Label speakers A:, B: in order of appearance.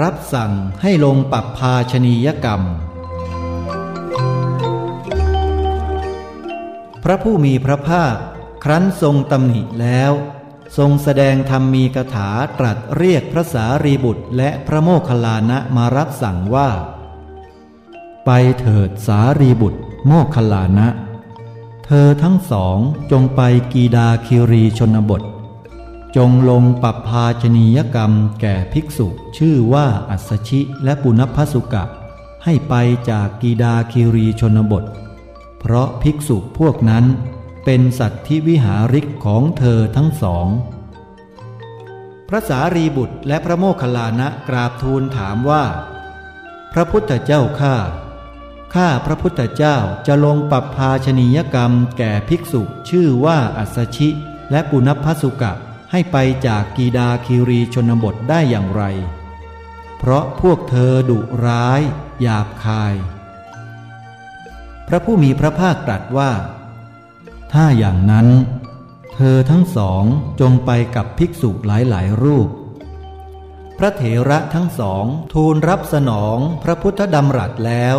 A: รับสั่งให้ลงปรับภาชนียกรรม พระผู้มีพระภาค ครั้นทรงตำหนิแล้ว ทรงแสดงธรรมมีกถาตรัสเรียกพระสารีบุตรและพระโมคคัลลานะมารับสั่งว่า ไปเถิดสารีบุตร โมคคัลลานะ เธอทั้งสองจงไปกีดาคิรีชนบท จงลงปรับภาชนียกรรมแก่ภิกษุ ชื่อว่าอัสชิและปุณพสุกะ ให้ไปจากกีดาคิรีชนบท เพราะภิกษุพวกนั้นเป็นสัตว์ที่วิหาริกของเธอทั้งสอง พระสารีบุตรและพระโมคคัลลานะกราบทูลถามว่า พระพุทธเจ้าข้าข้าพระพุทธเจ้าจะลงปรับภาชนียกรรมแก่ภิกษุชื่อว่าอัสชิและปุณพสุกะ ให้ไปจากกีดาคีรีชนบทได้อย่างไร เพราะพวกเธอดุร้ายหยาบคาย พระผู้มีพระภาคตรัสว่า ถ้าอย่างนั้น เธอทั้งสองจงไปกับภิกษุหลายๆรูป พระเถระทั้งสองทูลรับสนองพระพุทธดำรัสแล้ว